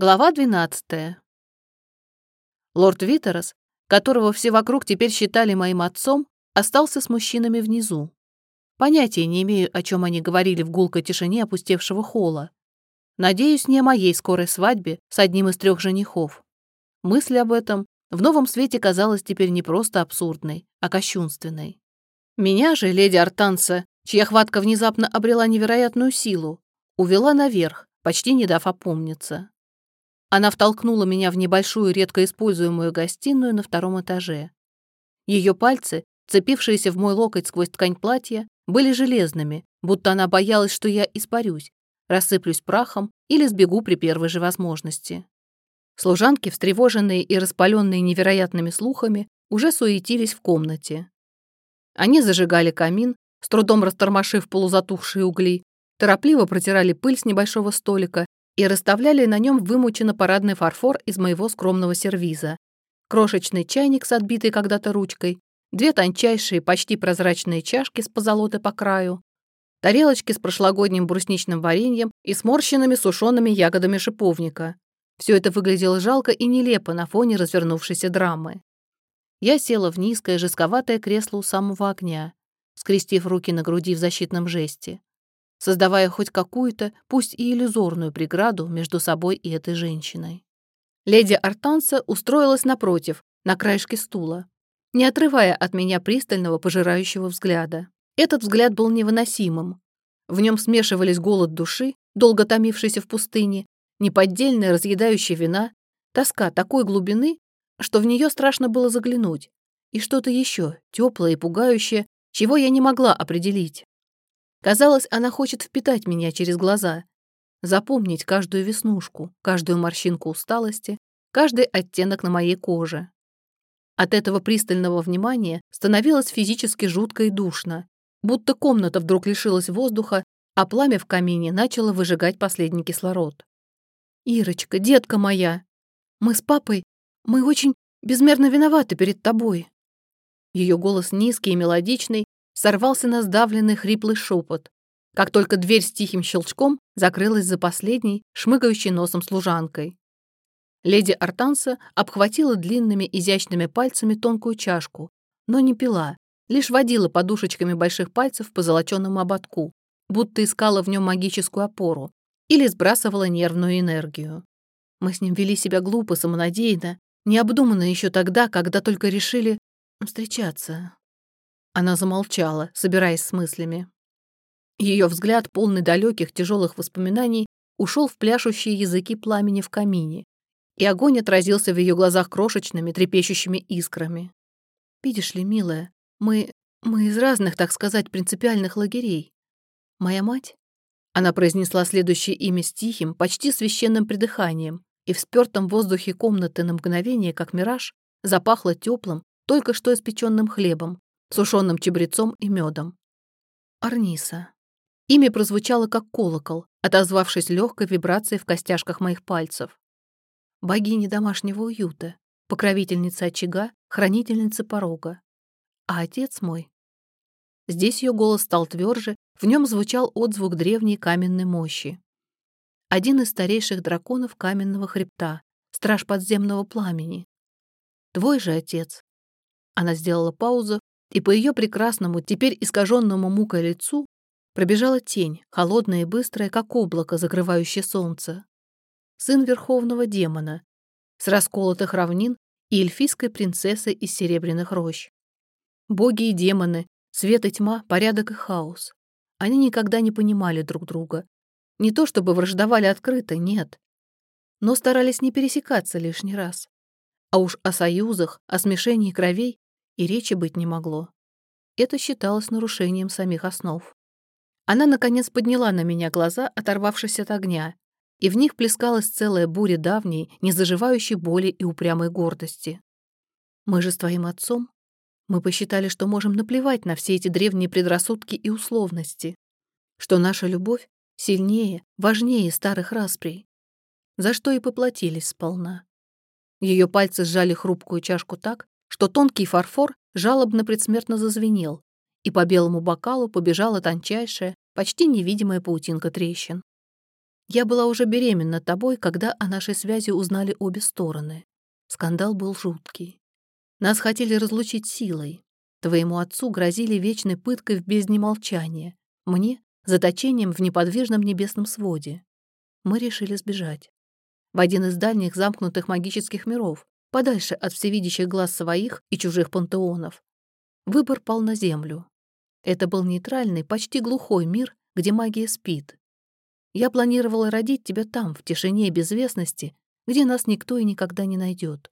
Глава 12. Лорд Витерос, которого все вокруг теперь считали моим отцом, остался с мужчинами внизу. Понятия не имею, о чем они говорили в гулкой тишине опустевшего холла. Надеюсь, не о моей скорой свадьбе с одним из трех женихов. Мысль об этом в новом свете казалась теперь не просто абсурдной, а кощунственной. Меня же, леди Артанца, чья хватка внезапно обрела невероятную силу, увела наверх, почти не дав опомниться. Она втолкнула меня в небольшую, редко используемую гостиную на втором этаже. Ее пальцы, цепившиеся в мой локоть сквозь ткань платья, были железными, будто она боялась, что я испарюсь, рассыплюсь прахом или сбегу при первой же возможности. Служанки, встревоженные и распаленные невероятными слухами, уже суетились в комнате. Они зажигали камин, с трудом растормошив полузатухшие угли, торопливо протирали пыль с небольшого столика и расставляли на нем вымученно парадный фарфор из моего скромного сервиза. Крошечный чайник с отбитой когда-то ручкой, две тончайшие, почти прозрачные чашки с позолотой по краю, тарелочки с прошлогодним брусничным вареньем и сморщенными сушеными ягодами шиповника. Все это выглядело жалко и нелепо на фоне развернувшейся драмы. Я села в низкое, жестковатое кресло у самого огня, скрестив руки на груди в защитном жесте создавая хоть какую-то, пусть и иллюзорную преграду между собой и этой женщиной. Леди Артанса устроилась напротив, на краешке стула, не отрывая от меня пристального пожирающего взгляда. Этот взгляд был невыносимым. В нем смешивались голод души, долго томившейся в пустыне, неподдельная разъедающая вина, тоска такой глубины, что в нее страшно было заглянуть, и что-то еще, теплое и пугающее, чего я не могла определить. Казалось, она хочет впитать меня через глаза, запомнить каждую веснушку, каждую морщинку усталости, каждый оттенок на моей коже. От этого пристального внимания становилось физически жутко и душно, будто комната вдруг лишилась воздуха, а пламя в камине начало выжигать последний кислород. «Ирочка, детка моя, мы с папой, мы очень безмерно виноваты перед тобой». Ее голос низкий и мелодичный сорвался на сдавленный хриплый шепот, как только дверь с тихим щелчком закрылась за последней, шмыгающей носом служанкой. Леди Артанса обхватила длинными изящными пальцами тонкую чашку, но не пила, лишь водила подушечками больших пальцев по золоченному ободку, будто искала в нем магическую опору или сбрасывала нервную энергию. Мы с ним вели себя глупо, самонадеянно, необдуманно еще тогда, когда только решили встречаться. Она замолчала, собираясь с мыслями. Ее взгляд, полный далеких тяжелых воспоминаний, ушел в пляшущие языки пламени в камине, и огонь отразился в ее глазах крошечными, трепещущими искрами. «Видишь ли, милая, мы... мы из разных, так сказать, принципиальных лагерей. Моя мать...» Она произнесла следующее имя с тихим, почти священным придыханием, и в спёртом воздухе комнаты на мгновение, как мираж, запахло теплым, только что испеченным хлебом, сушеным чабрецом и медом. Арниса. Имя прозвучало как колокол, отозвавшись легкой вибрацией в костяшках моих пальцев. Богиня домашнего уюта, покровительница очага, хранительница порога. А отец мой... Здесь ее голос стал тверже, в нем звучал отзвук древней каменной мощи. Один из старейших драконов каменного хребта, страж подземного пламени. Твой же отец. Она сделала паузу, и по ее прекрасному, теперь искаженному мукой лицу пробежала тень, холодная и быстрая, как облако, закрывающее солнце. Сын верховного демона, с расколотых равнин и эльфийской принцессы из серебряных рощ. Боги и демоны, свет и тьма, порядок и хаос. Они никогда не понимали друг друга. Не то чтобы враждовали открыто, нет. Но старались не пересекаться лишний раз. А уж о союзах, о смешении кровей и речи быть не могло. Это считалось нарушением самих основ. Она, наконец, подняла на меня глаза, оторвавшись от огня, и в них плескалась целая буря давней, незаживающей боли и упрямой гордости. Мы же с твоим отцом, мы посчитали, что можем наплевать на все эти древние предрассудки и условности, что наша любовь сильнее, важнее старых расприй, за что и поплатились сполна. Ее пальцы сжали хрупкую чашку так, что тонкий фарфор жалобно предсмертно зазвенел, и по белому бокалу побежала тончайшая, почти невидимая паутинка трещин. Я была уже беременна тобой, когда о нашей связи узнали обе стороны. Скандал был жуткий. Нас хотели разлучить силой. Твоему отцу грозили вечной пыткой в бездне молчания. Мне — заточением в неподвижном небесном своде. Мы решили сбежать. В один из дальних замкнутых магических миров, подальше от всевидящих глаз своих и чужих пантеонов. Выбор пал на землю. Это был нейтральный, почти глухой мир, где магия спит. Я планировала родить тебя там, в тишине и безвестности, где нас никто и никогда не найдет.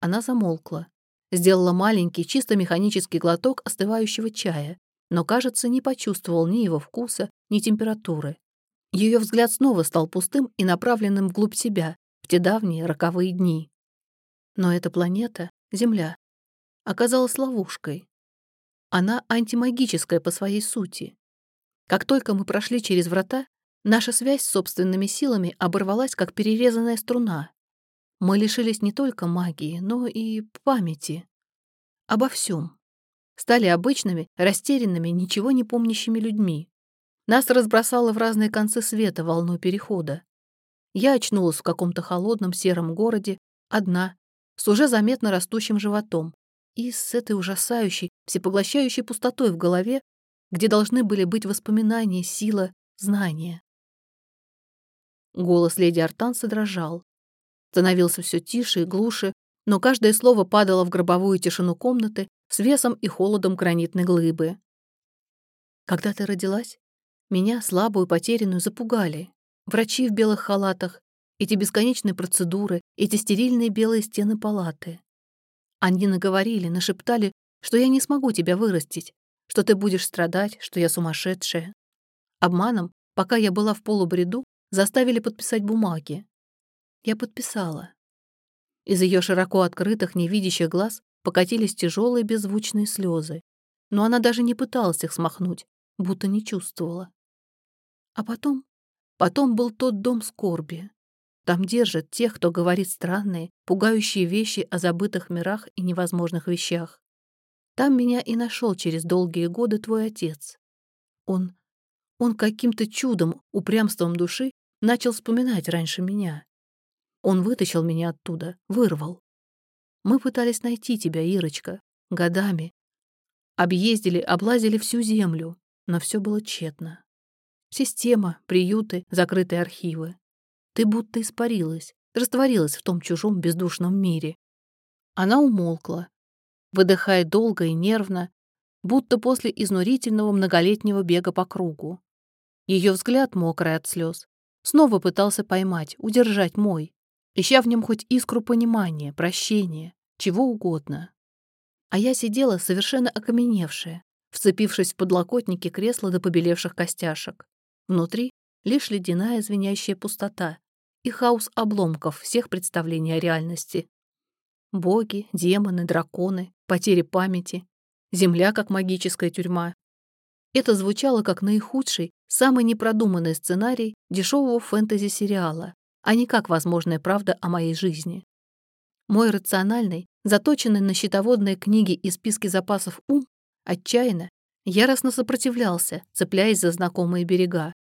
Она замолкла, сделала маленький, чисто механический глоток остывающего чая, но, кажется, не почувствовал ни его вкуса, ни температуры. Ее взгляд снова стал пустым и направленным вглубь себя, в те давние роковые дни. Но эта планета, Земля, оказалась ловушкой. Она антимагическая по своей сути. Как только мы прошли через врата, наша связь с собственными силами оборвалась, как перерезанная струна. Мы лишились не только магии, но и памяти. Обо всем. Стали обычными, растерянными, ничего не помнящими людьми. Нас разбросало в разные концы света волной перехода. Я очнулась в каком-то холодном сером городе, одна, с уже заметно растущим животом, и с этой ужасающей, всепоглощающей пустотой в голове, где должны были быть воспоминания, сила, знания. Голос леди Артанса дрожал. Становился все тише и глуше, но каждое слово падало в гробовую тишину комнаты с весом и холодом гранитной глыбы. Когда ты родилась, меня, слабую, потерянную, запугали. Врачи в белых халатах, эти бесконечные процедуры, эти стерильные белые стены палаты. Они наговорили, нашептали, что я не смогу тебя вырастить, что ты будешь страдать, что я сумасшедшая. Обманом, пока я была в полубреду, заставили подписать бумаги. Я подписала. Из ее широко открытых, невидящих глаз покатились тяжелые беззвучные слезы, но она даже не пыталась их смахнуть, будто не чувствовала. А потом, потом был тот дом скорби, там держат тех, кто говорит странные, пугающие вещи о забытых мирах и невозможных вещах. Там меня и нашел через долгие годы твой отец. Он, он каким-то чудом, упрямством души начал вспоминать раньше меня. Он вытащил меня оттуда, вырвал. Мы пытались найти тебя, Ирочка, годами. Объездили, облазили всю землю, но все было тщетно. Система, приюты, закрытые архивы. Ты будто испарилась, растворилась в том чужом бездушном мире. Она умолкла, выдыхая долго и нервно, будто после изнурительного многолетнего бега по кругу. Ее взгляд, мокрый от слез, снова пытался поймать, удержать мой, ища в нем хоть искру понимания, прощения, чего угодно. А я сидела совершенно окаменевшая, вцепившись в подлокотники кресла до побелевших костяшек. Внутри лишь ледяная звенящая пустота, и хаос обломков всех представлений о реальности. Боги, демоны, драконы, потери памяти, земля как магическая тюрьма. Это звучало как наихудший, самый непродуманный сценарий дешевого фэнтези-сериала, а не как возможная правда о моей жизни. Мой рациональный, заточенный на счетоводные книги и списки запасов ум, отчаянно, яростно сопротивлялся, цепляясь за знакомые берега.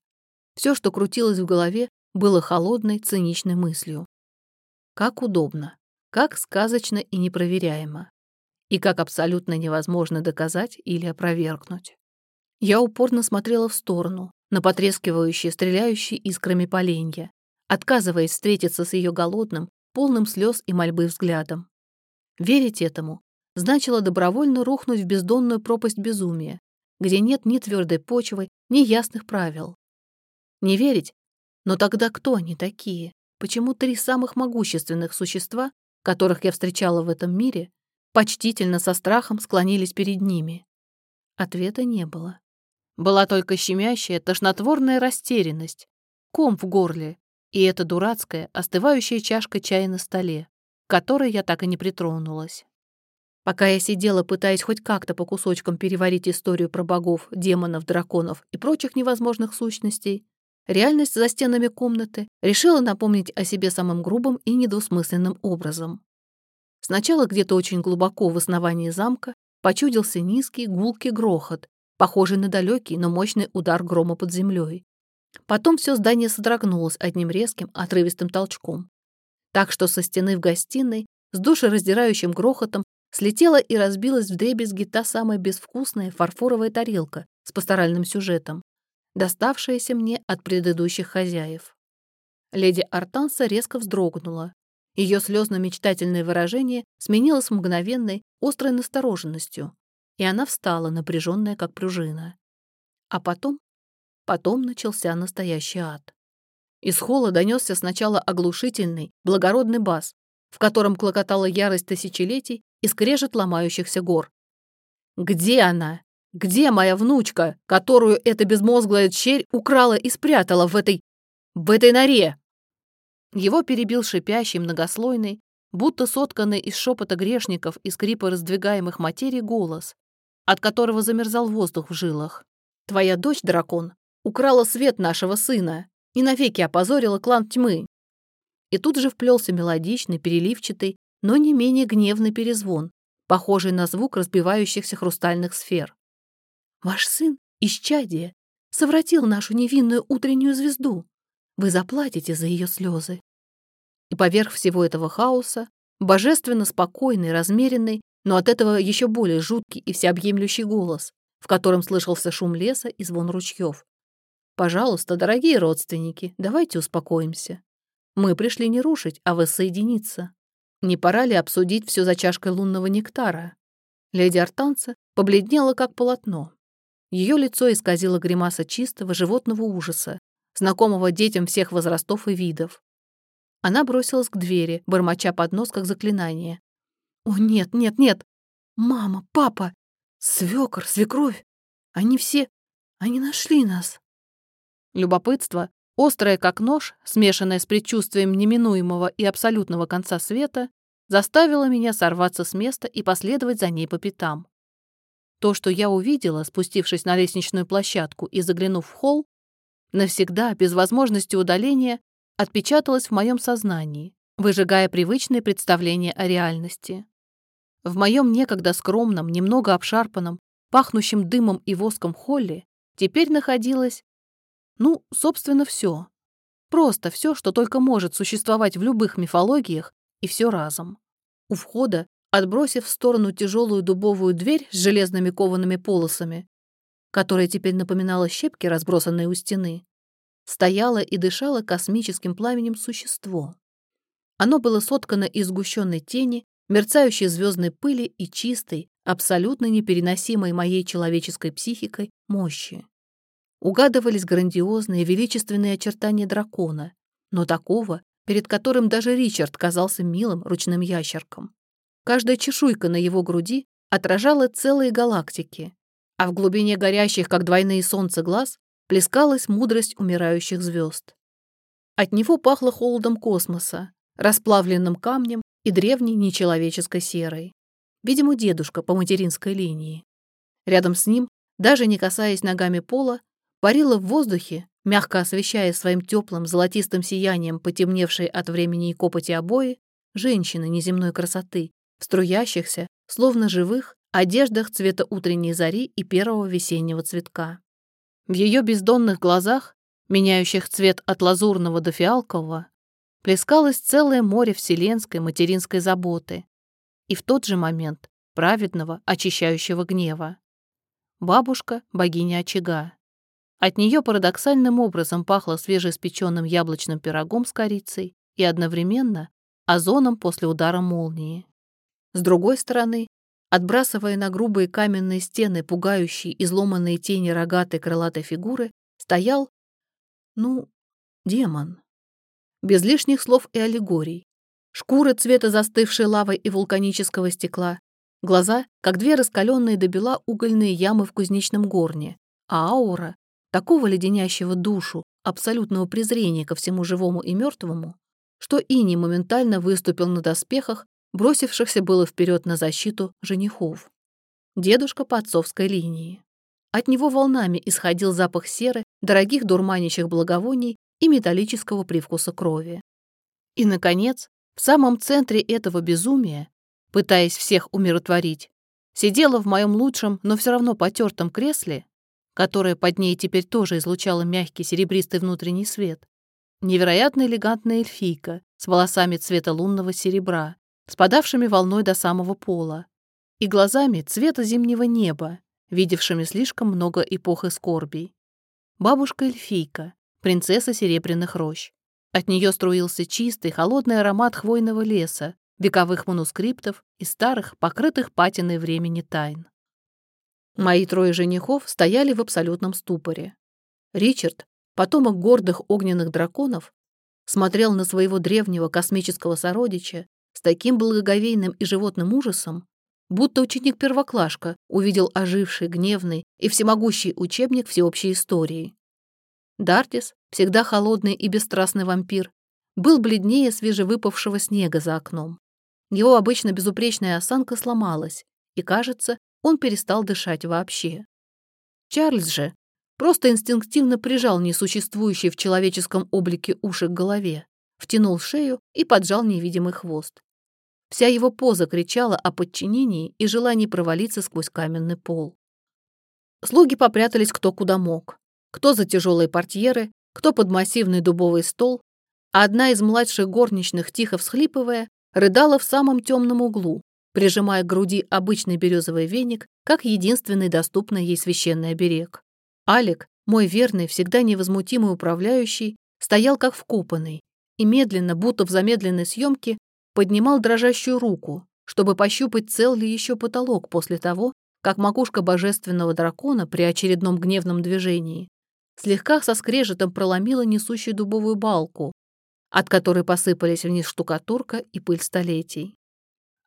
Все, что крутилось в голове, было холодной, циничной мыслью. Как удобно, как сказочно и непроверяемо, и как абсолютно невозможно доказать или опровергнуть. Я упорно смотрела в сторону, на потрескивающие, стреляющие искрами поленья, отказываясь встретиться с ее голодным, полным слез и мольбы взглядом. Верить этому значило добровольно рухнуть в бездонную пропасть безумия, где нет ни твердой почвы, ни ясных правил. Не верить но тогда кто они такие? Почему три самых могущественных существа, которых я встречала в этом мире, почтительно со страхом склонились перед ними? Ответа не было. Была только щемящая, тошнотворная растерянность, ком в горле и эта дурацкая, остывающая чашка чая на столе, к которой я так и не притронулась. Пока я сидела, пытаясь хоть как-то по кусочкам переварить историю про богов, демонов, драконов и прочих невозможных сущностей, Реальность за стенами комнаты решила напомнить о себе самым грубым и недвусмысленным образом. Сначала где-то очень глубоко в основании замка почудился низкий гулкий грохот, похожий на далекий, но мощный удар грома под землей. Потом все здание содрогнулось одним резким, отрывистым толчком. Так что со стены в гостиной с душераздирающим грохотом слетела и разбилась в дребезги та самая безвкусная фарфоровая тарелка с пасторальным сюжетом, доставшаяся мне от предыдущих хозяев. Леди Артанса резко вздрогнула. Ее слезно-мечтательное выражение сменилось мгновенной, острой настороженностью, и она встала, напряженная как пружина. А потом, потом начался настоящий ад. Из холла донесся сначала оглушительный, благородный бас, в котором клокотала ярость тысячелетий и скрежет ломающихся гор. «Где она? Где моя внучка, которую эта безмозглая черь украла и спрятала в этой... в этой норе?» Его перебил шипящий, многослойный, будто сотканный из шепота грешников и скрипа раздвигаемых материй голос, от которого замерзал воздух в жилах. «Твоя дочь, дракон, украла свет нашего сына и навеки опозорила клан тьмы». И тут же вплелся мелодичный, переливчатый, но не менее гневный перезвон, похожий на звук разбивающихся хрустальных сфер. «Ваш сын, исчадие, совратил нашу невинную утреннюю звезду. Вы заплатите за ее слезы». И поверх всего этого хаоса, божественно спокойный, размеренный, но от этого еще более жуткий и всеобъемлющий голос, в котором слышался шум леса и звон ручьев. «Пожалуйста, дорогие родственники, давайте успокоимся. Мы пришли не рушить, а воссоединиться. Не пора ли обсудить все за чашкой лунного нектара? Леди Артанца побледнела, как полотно. Ее лицо исказило гримаса чистого животного ужаса, знакомого детям всех возрастов и видов. Она бросилась к двери, бормоча под нос, как заклинание. «О, нет, нет, нет! Мама, папа, свекор, свекровь! Они все... Они нашли нас!» Любопытство, острое как нож, смешанное с предчувствием неминуемого и абсолютного конца света, заставило меня сорваться с места и последовать за ней по пятам. То, что я увидела, спустившись на лестничную площадку и заглянув в холл, навсегда, без возможности удаления, отпечаталось в моем сознании, выжигая привычные представления о реальности. В моем некогда скромном, немного обшарпанном, пахнущем дымом и воском холле теперь находилось ну, собственно, все. Просто все, что только может существовать в любых мифологиях, и все разом. У входа, отбросив в сторону тяжелую дубовую дверь с железными коваными полосами, которая теперь напоминала щепки, разбросанные у стены, стояло и дышало космическим пламенем существо. Оно было соткано из сгущенной тени, мерцающей звездной пыли и чистой, абсолютно непереносимой моей человеческой психикой мощи. Угадывались грандиозные величественные очертания дракона, но такого, перед которым даже Ричард казался милым ручным ящерком. Каждая чешуйка на его груди отражала целые галактики, а в глубине горящих, как двойные солнца глаз, плескалась мудрость умирающих звезд. От него пахло холодом космоса, расплавленным камнем и древней нечеловеческой серой. Видимо, дедушка по материнской линии. Рядом с ним, даже не касаясь ногами пола, парила в воздухе, мягко освещая своим теплым золотистым сиянием потемневшие от времени и копоти обои, женщины неземной красоты, в струящихся, словно живых, одеждах цвета утренней зари и первого весеннего цветка. В ее бездонных глазах, меняющих цвет от лазурного до фиалкового, плескалось целое море вселенской материнской заботы и в тот же момент праведного очищающего гнева. Бабушка — богиня очага. От нее парадоксальным образом пахло свежеиспеченным яблочным пирогом с корицей и одновременно озоном после удара молнии. С другой стороны, отбрасывая на грубые каменные стены пугающие изломанные тени рогатой крылатой фигуры, стоял, ну, демон. Без лишних слов и аллегорий. Шкура цвета застывшей лавой и вулканического стекла, глаза, как две раскаленные до бела угольные ямы в кузнечном горне, а аура такого леденящего душу, абсолютного презрения ко всему живому и мертвому, что Ини моментально выступил на доспехах, бросившихся было вперед на защиту женихов. Дедушка по отцовской линии. От него волнами исходил запах серы, дорогих дурманящих благовоний и металлического привкуса крови. И, наконец, в самом центре этого безумия, пытаясь всех умиротворить, сидела в моем лучшем, но все равно потертом кресле которая под ней теперь тоже излучала мягкий серебристый внутренний свет. Невероятно элегантная эльфийка с волосами цвета лунного серебра, спадавшими волной до самого пола, и глазами цвета зимнего неба, видевшими слишком много эпох и скорбей. Бабушка-эльфийка, принцесса серебряных рощ. От нее струился чистый, холодный аромат хвойного леса, вековых манускриптов и старых, покрытых патиной времени тайн. Мои трое женихов стояли в абсолютном ступоре. Ричард, потомок гордых огненных драконов, смотрел на своего древнего космического сородича с таким благоговейным и животным ужасом, будто ученик-первоклашка увидел оживший, гневный и всемогущий учебник всеобщей истории. Дартис, всегда холодный и бесстрастный вампир, был бледнее свежевыпавшего снега за окном. Его обычно безупречная осанка сломалась, и, кажется, он перестал дышать вообще. Чарльз же просто инстинктивно прижал несуществующие в человеческом облике уши к голове, втянул шею и поджал невидимый хвост. Вся его поза кричала о подчинении и желании провалиться сквозь каменный пол. Слуги попрятались кто куда мог кто за тяжелые портьеры, кто под массивный дубовый стол, а одна из младших горничных, тихо всхлипывая, рыдала в самом темном углу, прижимая к груди обычный березовый веник, как единственный доступный ей священный оберег. Алик, мой верный, всегда невозмутимый управляющий, стоял как вкопанный и медленно, будто в замедленной съемке, поднимал дрожащую руку, чтобы пощупать, цел ли еще потолок после того, как макушка божественного дракона при очередном гневном движении слегка со скрежетом проломила несущую дубовую балку, от которой посыпались вниз штукатурка и пыль столетий.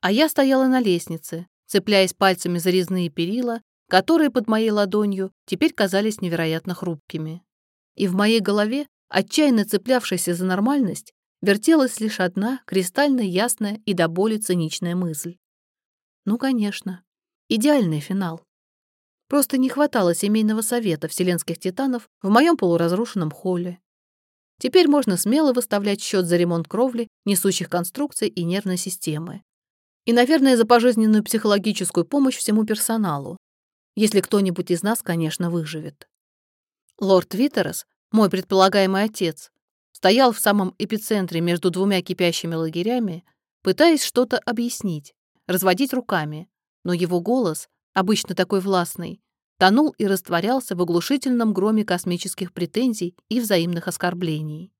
А я стояла на лестнице, цепляясь пальцами за резные перила, которые под моей ладонью теперь казались невероятно хрупкими. И в моей голове, отчаянно цеплявшейся за нормальность, вертелась лишь одна кристально ясная и до боли циничная мысль. Ну, конечно, идеальный финал. Просто не хватало семейного совета вселенских титанов в моем полуразрушенном холле. Теперь можно смело выставлять счет за ремонт кровли, несущих конструкций и нервной системы. И, наверное, за пожизненную психологическую помощь всему персоналу, если кто-нибудь из нас, конечно, выживет. Лорд Витерос, мой предполагаемый отец, стоял в самом эпицентре между двумя кипящими лагерями, пытаясь что-то объяснить, разводить руками, но его голос, обычно такой властный, тонул и растворялся в оглушительном громе космических претензий и взаимных оскорблений.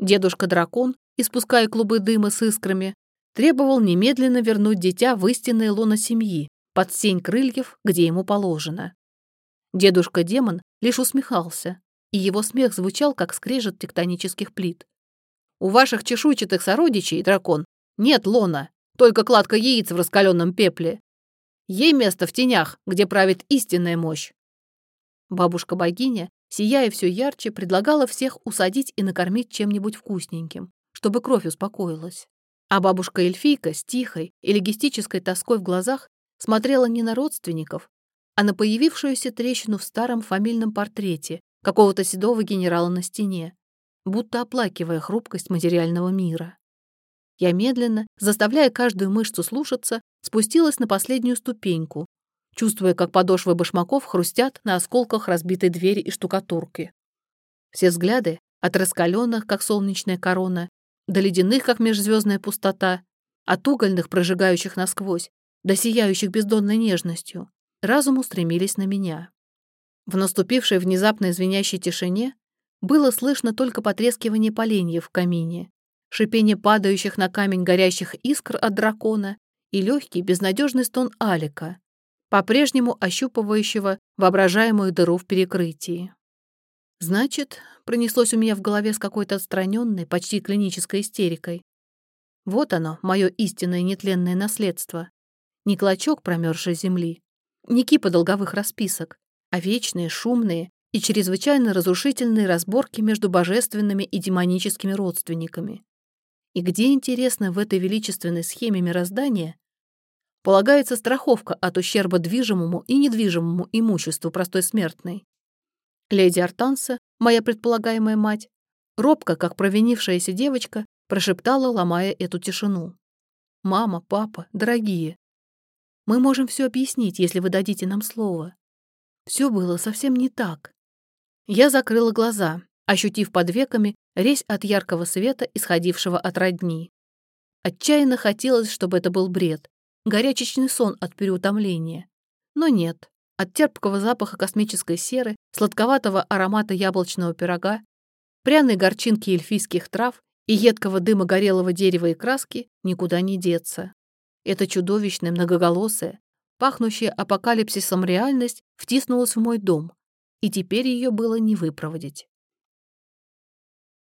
Дедушка-дракон, испуская клубы дыма с искрами, требовал немедленно вернуть дитя в истинное лоно семьи, под сень крыльев, где ему положено. Дедушка-демон лишь усмехался, и его смех звучал, как скрежет тектонических плит. «У ваших чешуйчатых сородичей, дракон, нет лона, только кладка яиц в раскаленном пепле. Ей место в тенях, где правит истинная мощь. Бабушка-богиня, сияя все ярче, предлагала всех усадить и накормить чем-нибудь вкусненьким, чтобы кровь успокоилась. А бабушка-эльфийка с тихой, элегистической тоской в глазах смотрела не на родственников, а на появившуюся трещину в старом фамильном портрете какого-то седого генерала на стене, будто оплакивая хрупкость материального мира. Я медленно, заставляя каждую мышцу слушаться, спустилась на последнюю ступеньку, чувствуя, как подошвы башмаков хрустят на осколках разбитой двери и штукатурки. Все взгляды, от раскаленных, как солнечная корона, до ледяных, как межзвездная пустота, от угольных, прожигающих насквозь, до сияющих бездонной нежностью, разум устремились на меня. В наступившей внезапной звенящей тишине было слышно только потрескивание поленьев в камине, шипение падающих на камень горящих искр от дракона и легкий безнадежный стон Алика, по-прежнему ощупывающего воображаемую дыру в перекрытии. Значит, пронеслось у меня в голове с какой-то отстраненной, почти клинической истерикой. Вот оно, мое истинное нетленное наследство. Не клочок промерзшей земли, не кипа долговых расписок, а вечные, шумные и чрезвычайно разрушительные разборки между божественными и демоническими родственниками. И где, интересно, в этой величественной схеме мироздания полагается страховка от ущерба движимому и недвижимому имуществу простой смертной? Леди Артанса, моя предполагаемая мать, робко, как провинившаяся девочка, прошептала, ломая эту тишину. «Мама, папа, дорогие, мы можем все объяснить, если вы дадите нам слово. Все было совсем не так. Я закрыла глаза, ощутив под веками резь от яркого света, исходившего от родни. Отчаянно хотелось, чтобы это был бред, горячечный сон от переутомления. Но нет. От терпкого запаха космической серы, сладковатого аромата яблочного пирога, пряной горчинки эльфийских трав и едкого дыма горелого дерева и краски никуда не деться. Эта чудовищная, многоголосая, пахнущая апокалипсисом реальность втиснулась в мой дом, и теперь ее было не выпроводить.